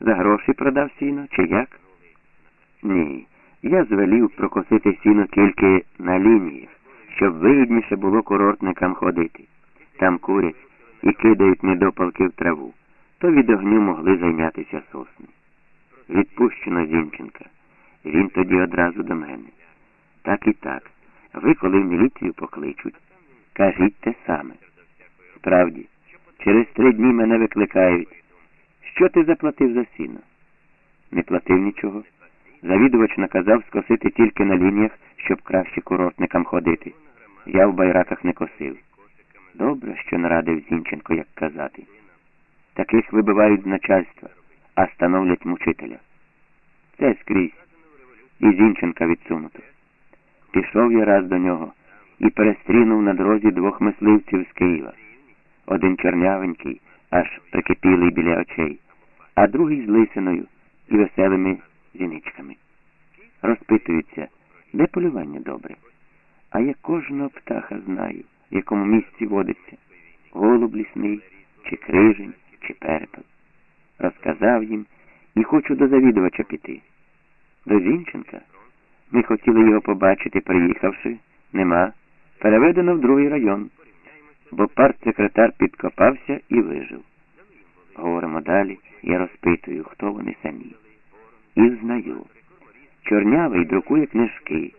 За гроші продав сіно, чи як? Ні. Я звелів прокосити сіно тільки на лініях, щоб вигідніше було курортникам ходити. Там курять і кидають недопалки в траву, то від огню могли зайнятися сосни. Відпущено Зінченка. Він тоді одразу до мене. Так і так. Ви, коли в міліцію покличуть, кажіть те саме. Справді, через три дні мене викликають. Що ти заплатив за сіно? Не платив нічого. Завідувач наказав скосити тільки на лініях, щоб краще курортникам ходити. Я в байраках не косив. Добре, що нарадив Зінченко, як казати. Таких вибивають з начальства, а становлять мучителя. Це скрізь. І Зінченка відсунуто. Пішов я раз до нього і перестрінув на дорозі двох мисливців з Києва. Один чорнявенький, аж прикипілий біля очей, а другий з лисиною і веселими зіничками. Розпитуються, де полювання добре. А я кожного птаха знаю, в якому місці водиться голуб лісний, чи крижень, чи перепел. Розказав їм і хочу до завідувача піти. До Зінченка. Ми хотіли його побачити, приїхавши, нема. Переведено в другий район, бо партсекретар підкопався і вижив. Говоримо далі, я розпитую, хто вони самі. І знаю. Чорнявий друкує книжки,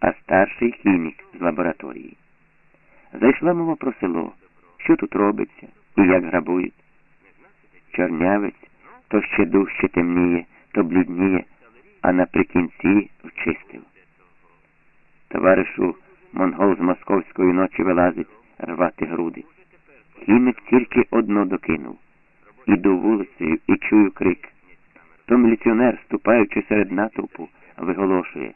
а старший хімік з лабораторії. Зайшла мова про село, що тут робиться і як грабують. Чорнявець то ще дужче темніє, то блідніє, а наприкінці вчистив. Товаришу монгол з московської ночі вилазить рвати груди. Хімік тільки одно докинув. Іду вулицею і чую крик. То міліціонер, ступаючи серед натовпу, виголошує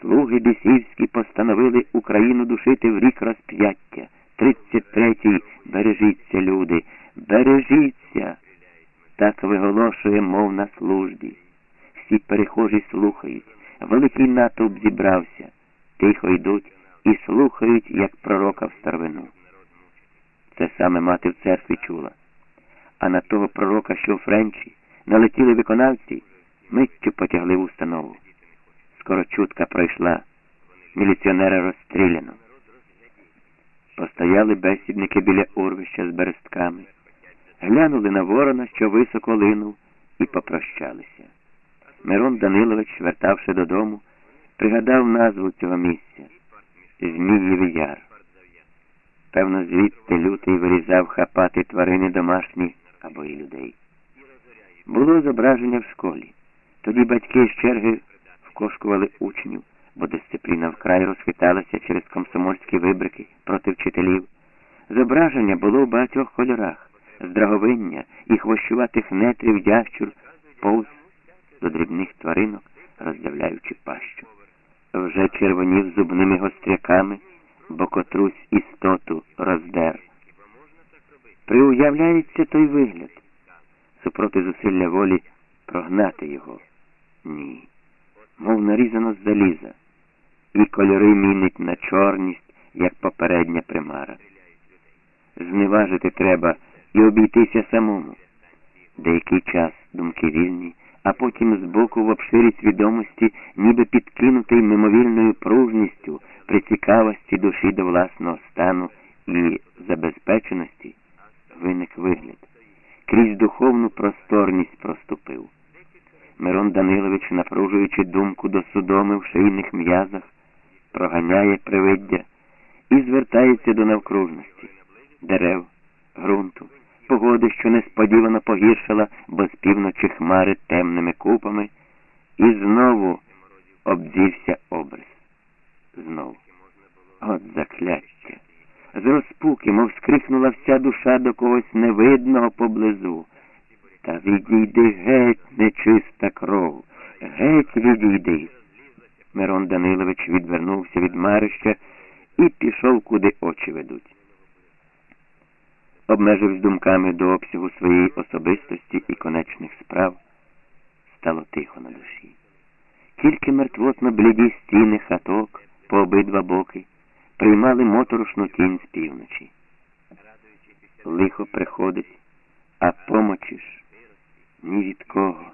Слуги бісівські постановили Україну душити в рік розп'яття. Тридцять третій. Бережіться, люди, бережіться. Так виголошує, мов на службі. Всі перехожі слухають. Великий натовп зібрався. Тихо йдуть і слухають, як пророка в старвину. Це саме мати в церкві чула. А на того пророка, що у Френчі, налетіли виконавці, миттю потягли в установу. Скоро чутка пройшла, міліціонера розстріляно. Постояли бесідники біля урвища з берестками, глянули на ворона, що високо линув, і попрощалися. Мирон Данилович, вертавши додому, пригадав назву цього місця Зміїв яр. Певно, звідти лютий вирізав хапати тварини домашні або і людей. Було зображення в школі. Тоді батьки з черги вкошкували учнів, бо дисципліна вкрай розхиталася через комсомольські вибрики проти вчителів. Зображення було в багатьох кольорах з драговиння і хвощуватих нетрів ящур повз до дрібних тваринок, роздявляючи пащу. Вже червонів зубними гостряками, бо котрусь істоту роздер. Приуявляється той вигляд, супроти зусилля волі прогнати його. Ні, мов нарізано з заліза, і кольори мінить на чорність, як попередня примара. Зневажити треба і обійтися самому. Деякий час думки вільні а потім збоку в обширі свідомості, ніби підкинутий мимовільною пружністю при цікавості душі до власного стану і вигляд. Крізь духовну просторність проступив. Мирон Данилович, напружуючи думку до судоми в шийних м'язах, проганяє привиддя і звертається до навкружності, дерев, ґрунту погоди, що несподівано погіршила, бо з півночі хмари темними купами, і знову обдівся образ. Знову. От закляття. З розпуки, мов скрикнула вся душа до когось невидного поблизу. Та відійди геть, нечиста кров, геть відійди. Мирон Данилович відвернувся від марища і пішов, куди очі ведуть обмежився думками до обсягу своєї особистості і конечних справ, стало тихо на душі. Тільки мертвотно бліді стіни хаток по обидва боки приймали моторошну тінь з півночі. Лихо приходить, а помочиш ні від кого.